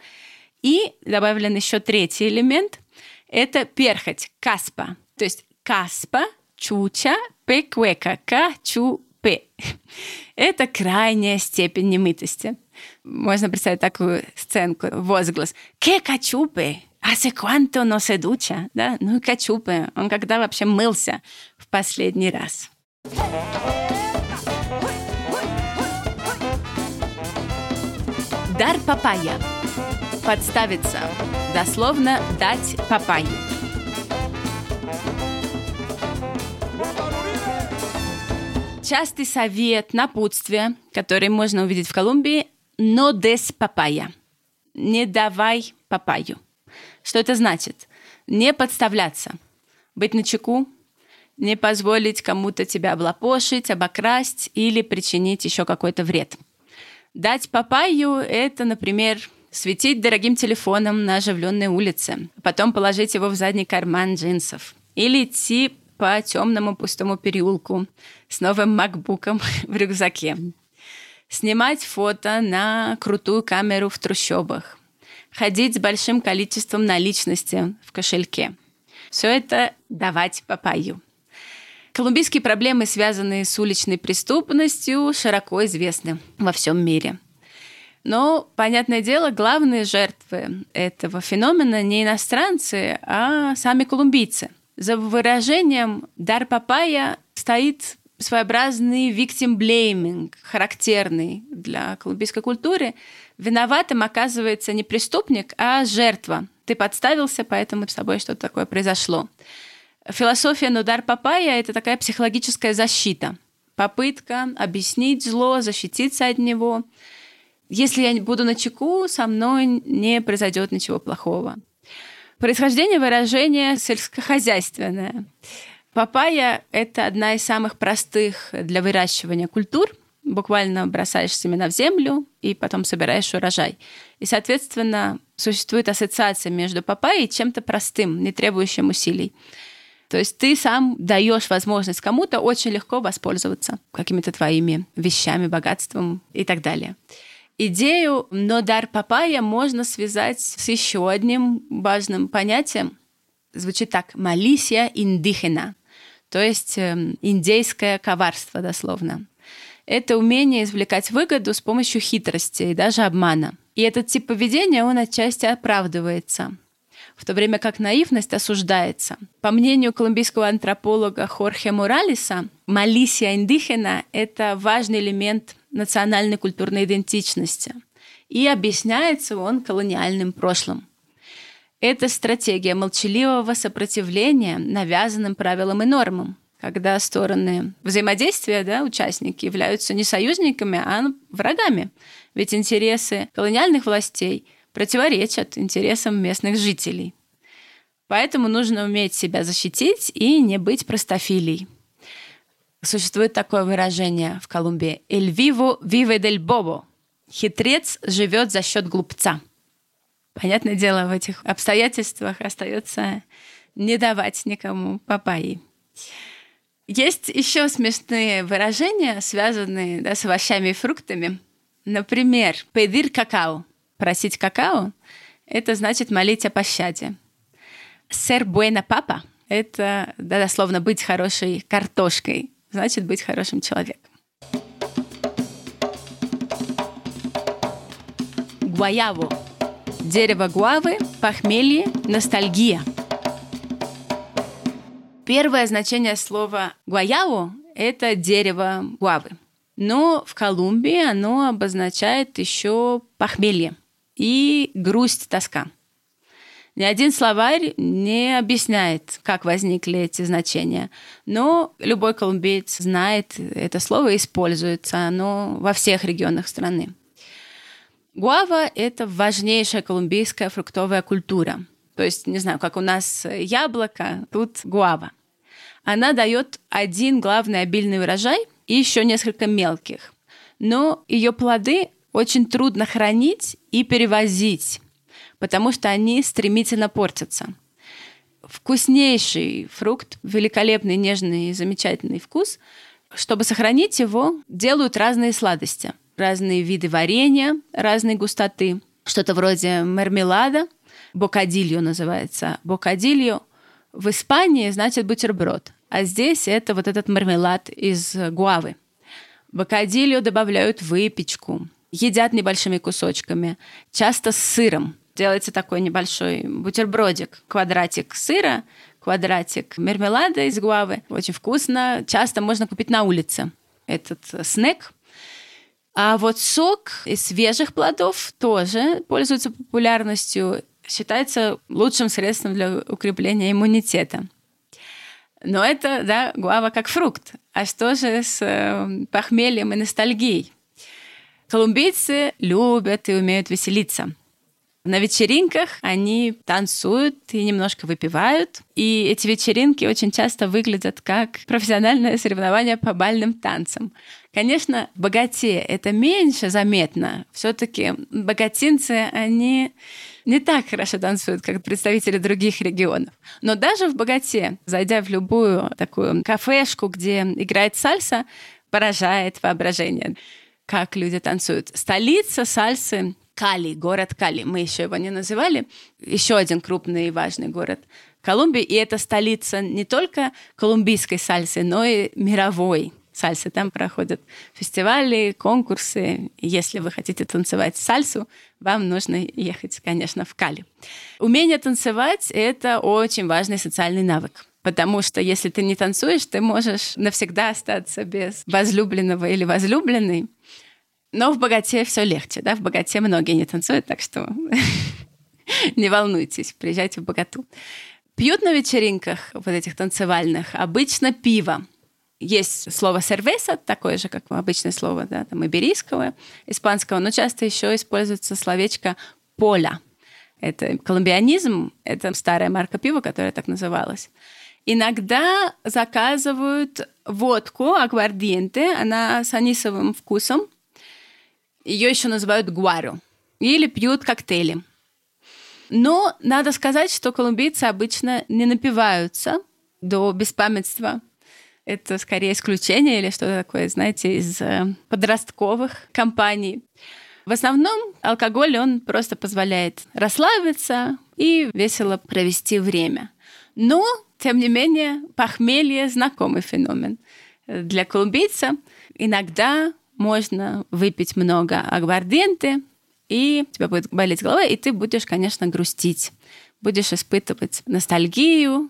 И добавлен еще третий элемент — это перхоть, каспа. То есть каспа, чуча, пекуэка, качупе. Это крайняя степень немытости. Можно представить такую сценку, возглас. «Ке? Hace cuánto no se ducha?» да? Ну и качупе. Он когда вообще мылся в последний раз? Дар папайя. Подставиться. Дословно дать папайю. Частый совет, напутствие, который можно увидеть в Колумбии, но des папайя. Не давай папайю. Что это значит? Не подставляться. Быть на чеку, не позволить кому-то тебя облапошить, обокрасть или причинить еще какой-то вред. Дать папайю – это, например, светить дорогим телефоном на оживленной улице, потом положить его в задний карман джинсов или идти по темному пустому переулку с новым макбуком в рюкзаке снимать фото на крутую камеру в трущобах, ходить с большим количеством наличности в кошельке. Все это давать папаю. Колумбийские проблемы, связанные с уличной преступностью, широко известны во всем мире. Но, понятное дело, главные жертвы этого феномена не иностранцы, а сами колумбийцы. За выражением «дар папая» стоит своеобразный victim blaming, характерный для колумбийской культуры. Виноватым оказывается не преступник, а жертва. Ты подставился, поэтому с тобой что-то такое произошло. Философия Нудар Папая – это такая психологическая защита. Попытка объяснить зло, защититься от него. Если я буду на чеку, со мной не произойдет ничего плохого. Происхождение выражения сельскохозяйственное. Папайя – это одна из самых простых для выращивания культур. Буквально бросаешь семена в землю и потом собираешь урожай. И, соответственно, существует ассоциация между папайей и чем-то простым, не требующим усилий. То есть ты сам даешь возможность кому-то очень легко воспользоваться какими-то твоими вещами, богатством и так далее. Идею «но дар папайя» можно связать с еще одним важным понятием. Звучит так «малисия индихена», то есть эм, индейское коварство дословно. Это умение извлекать выгоду с помощью хитрости и даже обмана. И этот тип поведения, он отчасти оправдывается в то время как наивность осуждается. По мнению колумбийского антрополога Хорхе Моралеса, малисия индígena — это важный элемент национальной культурной идентичности. И объясняется он колониальным прошлым. Это стратегия молчаливого сопротивления навязанным правилам и нормам, когда стороны взаимодействия, да, участники, являются не союзниками, а врагами. Ведь интересы колониальных властей противоречат интересам местных жителей. Поэтому нужно уметь себя защитить и не быть простофилией. Существует такое выражение в Колумбии «El vivo vive del bobo» – «Хитрец живет за счет глупца». Понятное дело, в этих обстоятельствах остается не давать никому папайи. Есть еще смешные выражения, связанные да, с овощами и фруктами. Например, «pedir какао» — «просить какао» — это значит молить о пощаде. «Ser buena papa» — это да, дословно быть хорошей картошкой, значит быть хорошим человеком. Гуаяву Дерево гуавы, похмелье, ностальгия. Первое значение слова гуаяву – это дерево гуавы. Но в Колумбии оно обозначает еще похмелье и грусть, тоска. Ни один словарь не объясняет, как возникли эти значения. Но любой колумбиец знает это слово и используется оно во всех регионах страны. Гуава – это важнейшая колумбийская фруктовая культура. То есть, не знаю, как у нас яблоко, тут гуава. Она дает один главный обильный урожай и еще несколько мелких. Но ее плоды очень трудно хранить и перевозить, потому что они стремительно портятся. Вкуснейший фрукт, великолепный, нежный и замечательный вкус. Чтобы сохранить его, делают разные сладости – разные виды варенья разной густоты, что-то вроде мармелада, бокадильо называется. Бокадильо в Испании значит бутерброд, а здесь это вот этот мармелад из гуавы. Бокадильо добавляют выпечку, едят небольшими кусочками, часто с сыром. Делается такой небольшой бутербродик, квадратик сыра, квадратик мармелада из гуавы. Очень вкусно. Часто можно купить на улице этот снэк. А вот сок из свежих плодов тоже пользуется популярностью, считается лучшим средством для укрепления иммунитета. Но это, да, гуава как фрукт. А что же с э, похмельем и ностальгией? Колумбийцы любят и умеют веселиться. На вечеринках они танцуют и немножко выпивают. И эти вечеринки очень часто выглядят как профессиональное соревнование по бальным танцам. Конечно, богате это меньше заметно. Все-таки богатинцы, они не так хорошо танцуют, как представители других регионов. Но даже в богате, зайдя в любую такую кафешку, где играет сальса, поражает воображение, как люди танцуют. Столица сальсы Кали, город Кали, мы еще его не называли, еще один крупный и важный город Колумбии, и это столица не только колумбийской сальсы, но и мировой сальсы. Там проходят фестивали, конкурсы. Если вы хотите танцевать сальсу, вам нужно ехать, конечно, в Кали. Умение танцевать — это очень важный социальный навык. Потому что если ты не танцуешь, ты можешь навсегда остаться без возлюбленного или возлюбленной. Но в богате все легче, да, в богате многие не танцуют, так что не волнуйтесь, приезжайте в богату. Пьют на вечеринках вот этих танцевальных обычно пиво. Есть слово сервеса, такое же, как обычное слово, да, там иберийского, испанского, но часто еще используется словечко поля. Это колумбианизм, это старая марка пива, которая так называлась. Иногда заказывают водку, агвардиенте, она с анисовым вкусом, ее еще называют гуару. Или пьют коктейли. Но надо сказать, что колумбийцы обычно не напиваются до беспамятства. Это скорее исключение или что-то такое, знаете, из э, подростковых компаний. В основном алкоголь, он просто позволяет расслабиться и весело провести время. Но Тем не менее, похмелье – знакомый феномен. Для колумбийца иногда можно выпить много агварденты, и у тебя будет болеть голова, и ты будешь, конечно, грустить. Будешь испытывать ностальгию,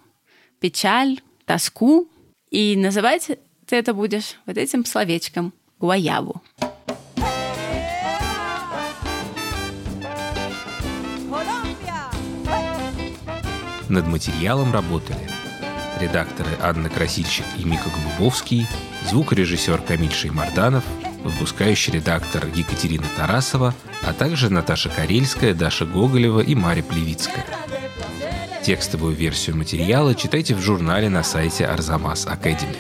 печаль, тоску. И называть ты это будешь вот этим словечком – гуаяву. Над материалом работали редакторы Анна Красильщик и Мика Голубовский, звукорежиссер Камиль Шеймарданов, выпускающий редактор Екатерина Тарасова, а также Наташа Карельская, Даша Гоголева и Мария Плевицкая. Текстовую версию материала читайте в журнале на сайте Арзамас Академи.